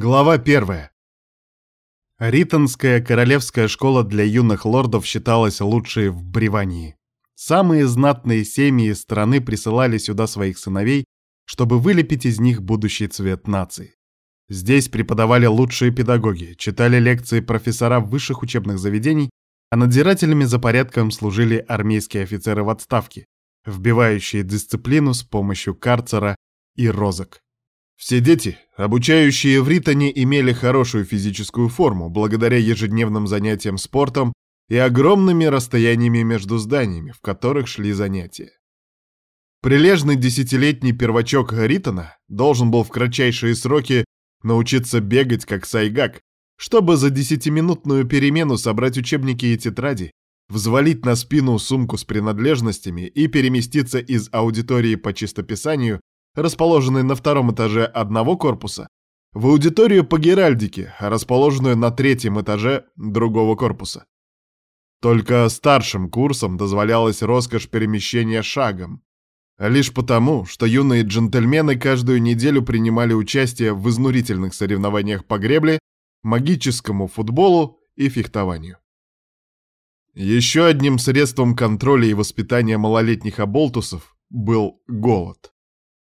Глава первая. Ритонская королевская школа для юных лордов считалась лучшей в Бревании. Самые знатные семьи страны присылали сюда своих сыновей, чтобы вылепить из них будущий цвет нации. Здесь преподавали лучшие педагоги, читали лекции профессора высших учебных заведений, а надзирателями за порядком служили армейские офицеры в отставке, вбивающие дисциплину с помощью карцера и розок. Все дети, обучающие в Ритоне, имели хорошую физическую форму благодаря ежедневным занятиям спортом и огромными расстояниями между зданиями, в которых шли занятия. Прилежный десятилетний первачок Ритона должен был в кратчайшие сроки научиться бегать как сайгак, чтобы за десятиминутную перемену собрать учебники и тетради, взвалить на спину сумку с принадлежностями и переместиться из аудитории по чистописанию расположенной на втором этаже одного корпуса, в аудиторию по геральдике, расположенную на третьем этаже другого корпуса. Только старшим курсам дозволялась роскошь перемещения шагом. Лишь потому, что юные джентльмены каждую неделю принимали участие в изнурительных соревнованиях по гребле, магическому футболу и фехтованию. Еще одним средством контроля и воспитания малолетних оболтусов был голод.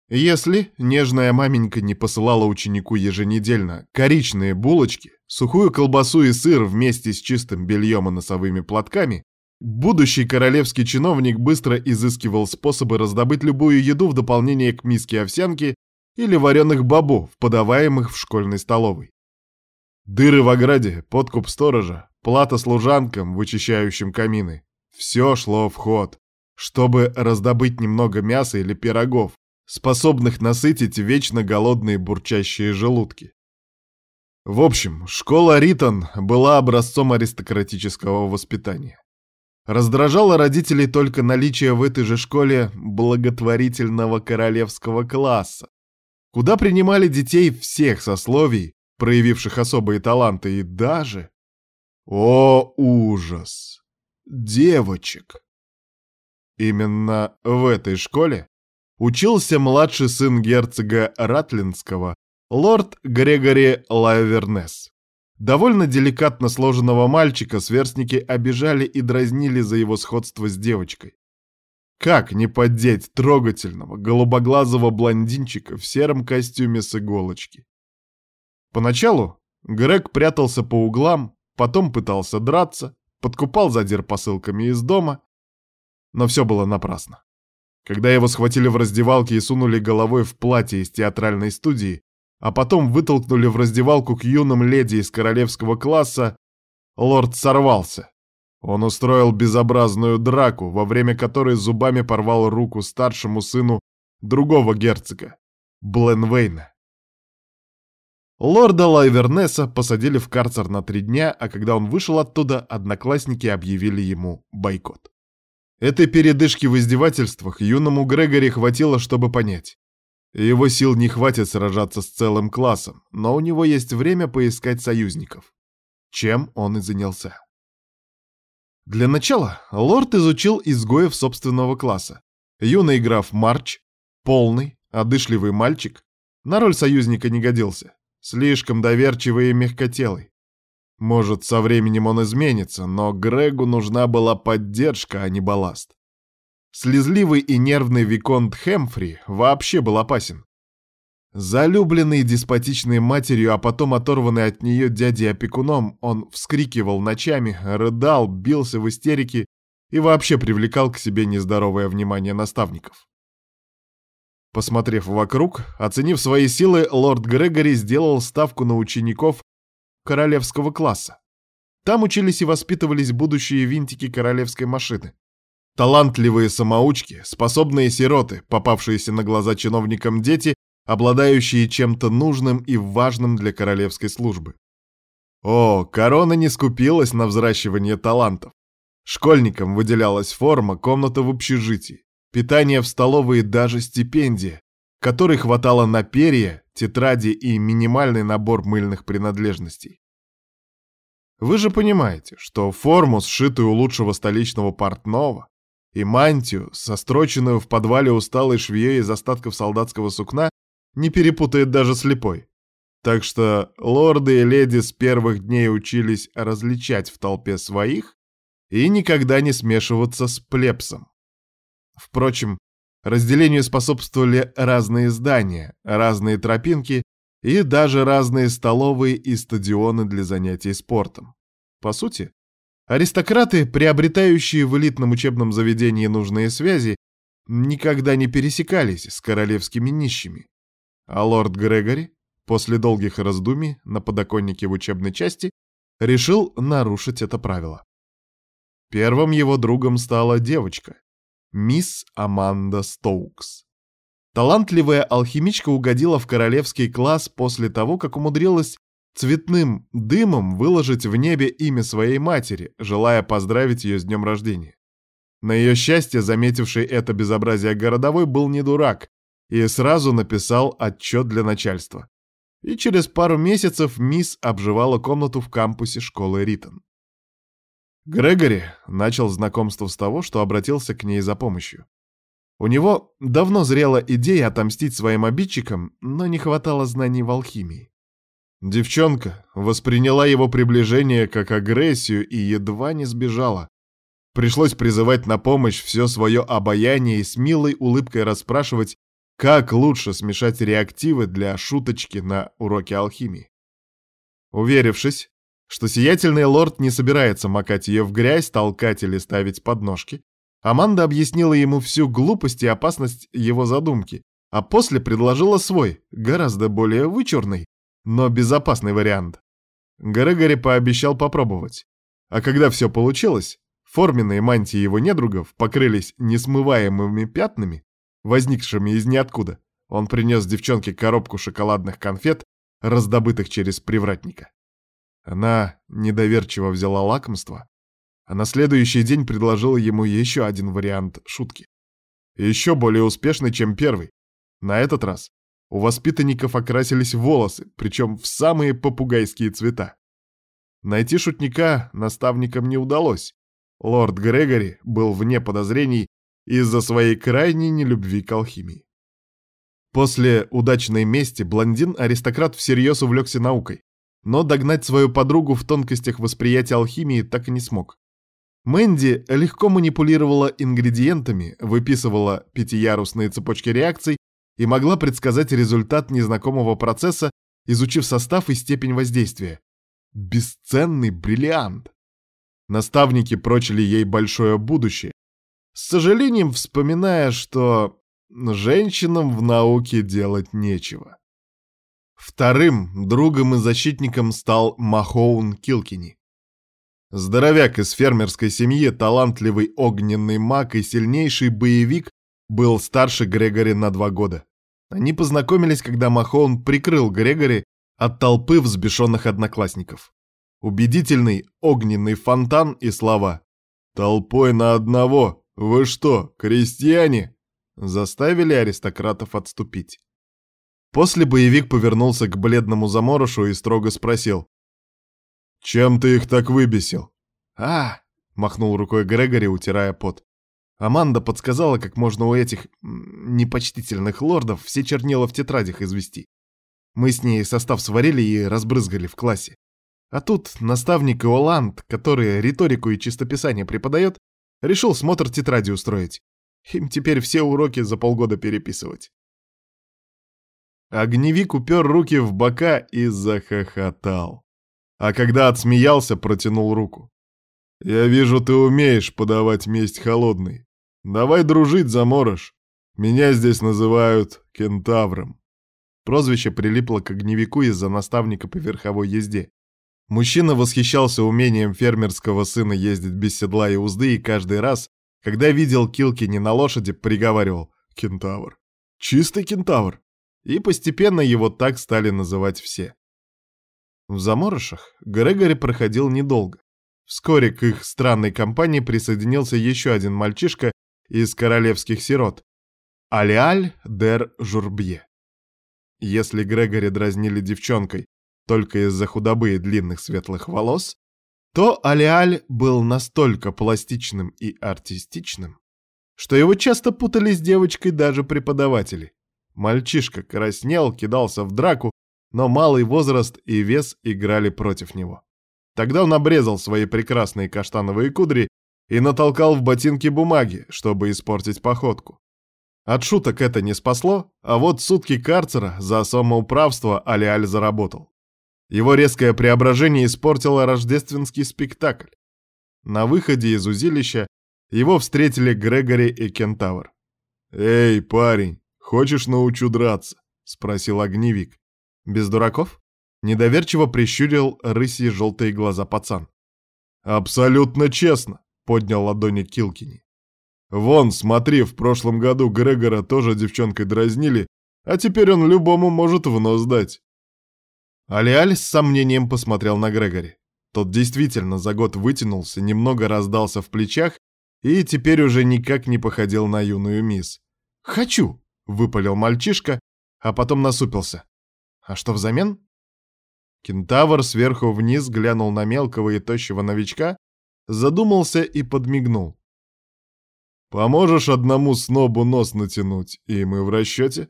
Если нежная маменька не посылала ученику еженедельно коричные булочки, сухую колбасу и сыр вместе с чистым бельем и носовыми платками, будущий королевский чиновник быстро изыскивал способы раздобыть любую еду в дополнение к миске овсянки или вареных бобов, подаваемых в школьной столовой. Дыры в ограде, подкуп сторожа, плата служанкам, вычищающим камины — все шло в ход, чтобы раздобыть немного мяса или пирогов, способных насытить вечно голодные бурчащие желудки. В общем, школа Ритон была образцом аристократического воспитания. Раздражало родителей только наличие в этой же школе благотворительного королевского класса, куда принимали детей всех сословий, проявивших особые таланты, и даже... О, ужас! Девочек! Именно в этой школе учился младший сын герцога Ратлинского, лорд Грегори Лайвернес. Довольно деликатно сложенного мальчика сверстники обижали и дразнили за его сходство с девочкой. Как не поддеть трогательного, голубоглазого блондинчика в сером костюме с иголочки? Поначалу Грег прятался по углам, потом пытался драться, подкупал задир посылками из дома, но все было напрасно. Когда его схватили в раздевалке и сунули головой в платье из театральной студии, а потом вытолкнули в раздевалку к юным леди из королевского класса, лорд сорвался. Он устроил безобразную драку, во время которой зубами порвал руку старшему сыну другого герцога, Бленвейна. Лорда Лайвернеса посадили в карцер на три дня, а когда он вышел оттуда, одноклассники объявили ему бойкот. Этой передышки в издевательствах юному Грегори хватило, чтобы понять. Его сил не хватит сражаться с целым классом, но у него есть время поискать союзников. Чем он и занялся. Для начала лорд изучил изгоев собственного класса. Юный граф Марч, полный, одышливый мальчик, на роль союзника не годился. Слишком доверчивый и мягкотелый. Может, со временем он изменится, но Грегу нужна была поддержка, а не балласт. Слезливый и нервный Виконт Хэмфри вообще был опасен. Залюбленный деспотичной матерью, а потом оторванный от нее дядей-опекуном, он вскрикивал ночами, рыдал, бился в истерике и вообще привлекал к себе нездоровое внимание наставников. Посмотрев вокруг, оценив свои силы, лорд Грегори сделал ставку на учеников королевского класса. Там учились и воспитывались будущие винтики королевской машины. Талантливые самоучки, способные сироты, попавшиеся на глаза чиновникам дети, обладающие чем-то нужным и важным для королевской службы. О, корона не скупилась на взращивание талантов. Школьникам выделялась форма, комната в общежитии, питание в столовой и даже стипендия, которой хватало на перья, тетради и минимальный набор мыльных принадлежностей. Вы же понимаете, что форму, сшитую у лучшего столичного портного, и мантию, состроченную в подвале усталой швеей из остатков солдатского сукна, не перепутает даже слепой. Так что лорды и леди с первых дней учились различать в толпе своих и никогда не смешиваться с плебсом. Впрочем, разделению способствовали разные здания, разные тропинки и даже разные столовые и стадионы для занятий спортом. По сути, аристократы, приобретающие в элитном учебном заведении нужные связи, никогда не пересекались с королевскими нищими. А лорд Грегори, после долгих раздумий на подоконнике в учебной части, решил нарушить это правило. Первым его другом стала девочка, мисс Аманда Стоукс. Талантливая алхимичка угодила в королевский класс после того, как умудрилась цветным дымом выложить в небе имя своей матери, желая поздравить ее с днем рождения. На ее счастье, заметивший это безобразие городовой был не дурак и сразу написал отчет для начальства. И через пару месяцев мисс обживала комнату в кампусе школы Ритон. Грегори начал знакомство с того, что обратился к ней за помощью. У него давно зрела идея отомстить своим обидчикам, но не хватало знаний в алхимии. Девчонка восприняла его приближение как агрессию и едва не сбежала. Пришлось призывать на помощь все свое обаяние и с милой улыбкой расспрашивать, как лучше смешать реактивы для шуточки на уроке алхимии. Уверившись, что сиятельный лорд не собирается макать ее в грязь, толкать или ставить подножки, Аманда объяснила ему всю глупость и опасность его задумки, а после предложила свой, гораздо более вычурный, но безопасный вариант. Грегори пообещал попробовать. А когда все получилось, форменные мантии его недругов покрылись несмываемыми пятнами, возникшими из ниоткуда. Он принес девчонке коробку шоколадных конфет, раздобытых через привратника. Она недоверчиво взяла лакомство, а на следующий день предложила ему еще один вариант шутки. Еще более успешный, чем первый. На этот раз у воспитанников окрасились волосы, причем в самые попугайские цвета. Найти шутника наставникам не удалось. Лорд Грегори был вне подозрений из-за своей крайней нелюбви к алхимии. После удачной мести блондин-аристократ всерьез увлекся наукой но догнать свою подругу в тонкостях восприятия алхимии так и не смог. Мэнди легко манипулировала ингредиентами, выписывала пятиярусные цепочки реакций и могла предсказать результат незнакомого процесса, изучив состав и степень воздействия. Бесценный бриллиант! Наставники прочили ей большое будущее, с сожалением вспоминая, что женщинам в науке делать нечего. Вторым другом и защитником стал Махоун Килкини. Здоровяк из фермерской семьи, талантливый огненный маг и сильнейший боевик, был старше Грегори на два года. Они познакомились, когда Махоун прикрыл Грегори от толпы взбешенных одноклассников. Убедительный огненный фонтан и слова «Толпой на одного! Вы что, крестьяне?» заставили аристократов отступить. После боевик повернулся к бледному заморышу и строго спросил. «Чем ты их так выбесил?» «А!» — махнул рукой Грегори, утирая пот. Аманда подсказала, как можно у этих непочтительных лордов все чернила в тетрадях извести. Мы с ней состав сварили и разбрызгали в классе. А тут наставник Иоланд, который риторику и чистописание преподает, решил смотр тетради устроить. Им теперь все уроки за полгода переписывать. Огневик упер руки в бока и захохотал. А когда отсмеялся, протянул руку. «Я вижу, ты умеешь подавать месть холодной. Давай дружить, заморож. Меня здесь называют кентавром». Прозвище прилипло к огневику из-за наставника по верховой езде. Мужчина восхищался умением фермерского сына ездить без седла и узды, и каждый раз, когда видел Килкини на лошади, приговаривал «Кентавр». «Чистый кентавр!» И постепенно его так стали называть все. В заморышах Грегори проходил недолго. Вскоре к их странной компании присоединился еще один мальчишка из королевских сирот — Алиаль дер Журбье. Если Грегори дразнили девчонкой только из-за худобы и длинных светлых волос, то Алиаль был настолько пластичным и артистичным, что его часто путали с девочкой даже преподаватели. Мальчишка краснел, кидался в драку, но малый возраст и вес играли против него. Тогда он обрезал свои прекрасные каштановые кудри и натолкал в ботинки бумаги, чтобы испортить походку. От шуток это не спасло, а вот сутки карцера за самоуправство Алиаль заработал. Его резкое преображение испортило рождественский спектакль. На выходе из узилища его встретили Грегори и Кентавр. «Эй, парень, хочешь научу драться?» — спросил огневик. «Без дураков?» — недоверчиво прищурил рыси желтые глаза пацан. «Абсолютно честно», — поднял ладони Килкини. «Вон, смотри, в прошлом году Грегора тоже девчонкой дразнили, а теперь он любому может в нос дать». Алиаль с сомнением посмотрел на Грегори. Тот действительно за год вытянулся, немного раздался в плечах и теперь уже никак не походил на юную мисс. «Хочу!» — выпалил мальчишка, а потом насупился. «А что взамен?» Кентавр сверху вниз глянул на мелкого и тощего новичка, задумался и подмигнул. «Поможешь одному снобу нос натянуть, и мы в расчете?»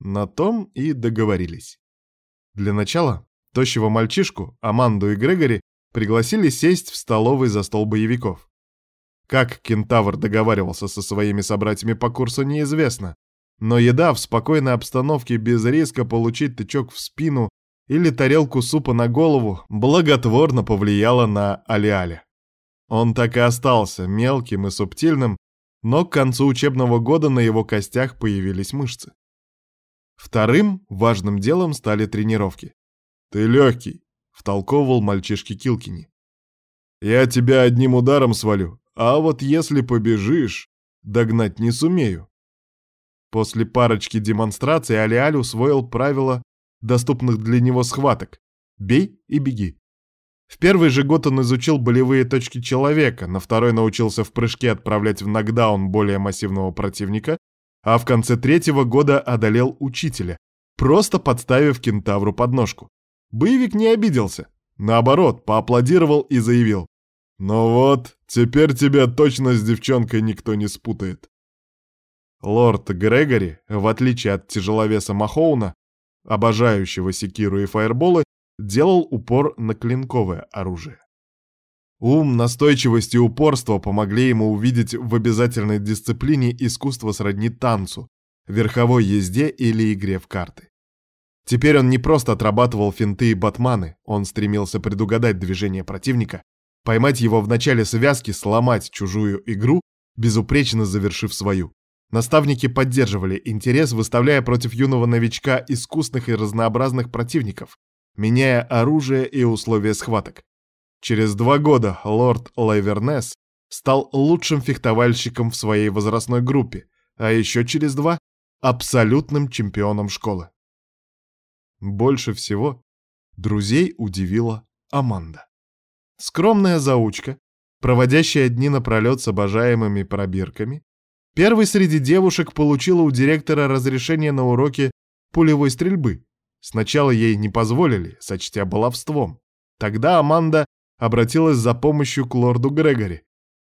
На том и договорились. Для начала тощего мальчишку, Аманду и Грегори пригласили сесть в столовой за стол боевиков. Как кентавр договаривался со своими собратьями по курсу, неизвестно. Но еда в спокойной обстановке без риска получить тычок в спину или тарелку супа на голову благотворно повлияла на Алиаля. Он так и остался мелким и субтильным, но к концу учебного года на его костях появились мышцы. Вторым важным делом стали тренировки. «Ты легкий», — втолковывал мальчишке Килкини. «Я тебя одним ударом свалю, а вот если побежишь, догнать не сумею. После парочки демонстраций Алиаль усвоил правила доступных для него схваток «бей и беги». В первый же год он изучил болевые точки человека, на второй научился в прыжке отправлять в нокдаун более массивного противника, а в конце третьего года одолел учителя, просто подставив кентавру подножку. Боевик не обиделся, наоборот, поаплодировал и заявил ну вот, теперь тебя точно с девчонкой никто не спутает. Лорд Грегори, в отличие от тяжеловеса Махоуна, обожающего секиру и фаерболы, делал упор на клинковое оружие. Ум, настойчивость и упорство помогли ему увидеть в обязательной дисциплине искусство сродни танцу, верховой езде или игре в карты. Теперь он не просто отрабатывал финты и батманы, он стремился предугадать движение противника Поймать его в начале связки, сломать чужую игру, безупречно завершив свою. Наставники поддерживали интерес, выставляя против юного новичка искусных и разнообразных противников, меняя оружие и условия схваток. Через два года лорд Лайвернес стал лучшим фехтовальщиком в своей возрастной группе, а еще через два — абсолютным чемпионом школы. Больше всего друзей удивила Аманда. Скромная заучка, проводящая дни напролет с обожаемыми пробирками, первой среди девушек получила у директора разрешение на уроки пулевой стрельбы. Сначала ей не позволили, сочтя баловством. Тогда Аманда обратилась за помощью к лорду Грегори.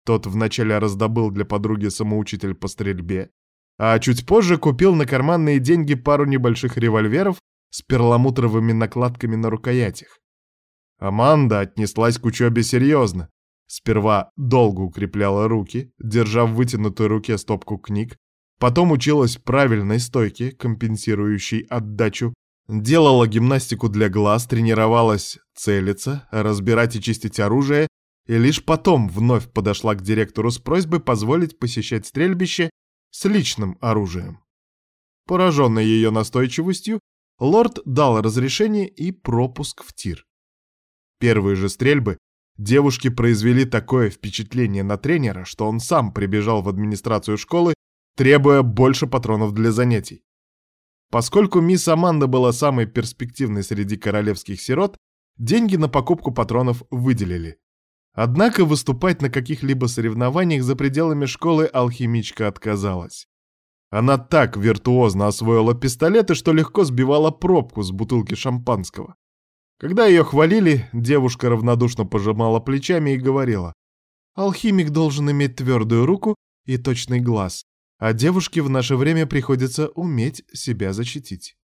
Тот вначале раздобыл для подруги самоучитель по стрельбе, а чуть позже купил на карманные деньги пару небольших револьверов с перламутровыми накладками на рукоятях. Аманда отнеслась к учебе серьезно. Сперва долго укрепляла руки, держа в вытянутой руке стопку книг, потом училась правильной стойке, компенсирующей отдачу, делала гимнастику для глаз, тренировалась целиться, разбирать и чистить оружие, и лишь потом вновь подошла к директору с просьбой позволить посещать стрельбище с личным оружием. Пораженный ее настойчивостью, лорд дал разрешение и пропуск в тир. Первые же стрельбы девушки произвели такое впечатление на тренера, что он сам прибежал в администрацию школы, требуя больше патронов для занятий. Поскольку мисс Аманда была самой перспективной среди королевских сирот, деньги на покупку патронов выделили. Однако выступать на каких-либо соревнованиях за пределами школы алхимичка отказалась. Она так виртуозно освоила пистолеты, что легко сбивала пробку с бутылки шампанского. Когда ее хвалили, девушка равнодушно пожимала плечами и говорила, «Алхимик должен иметь твердую руку и точный глаз, а девушке в наше время приходится уметь себя защитить».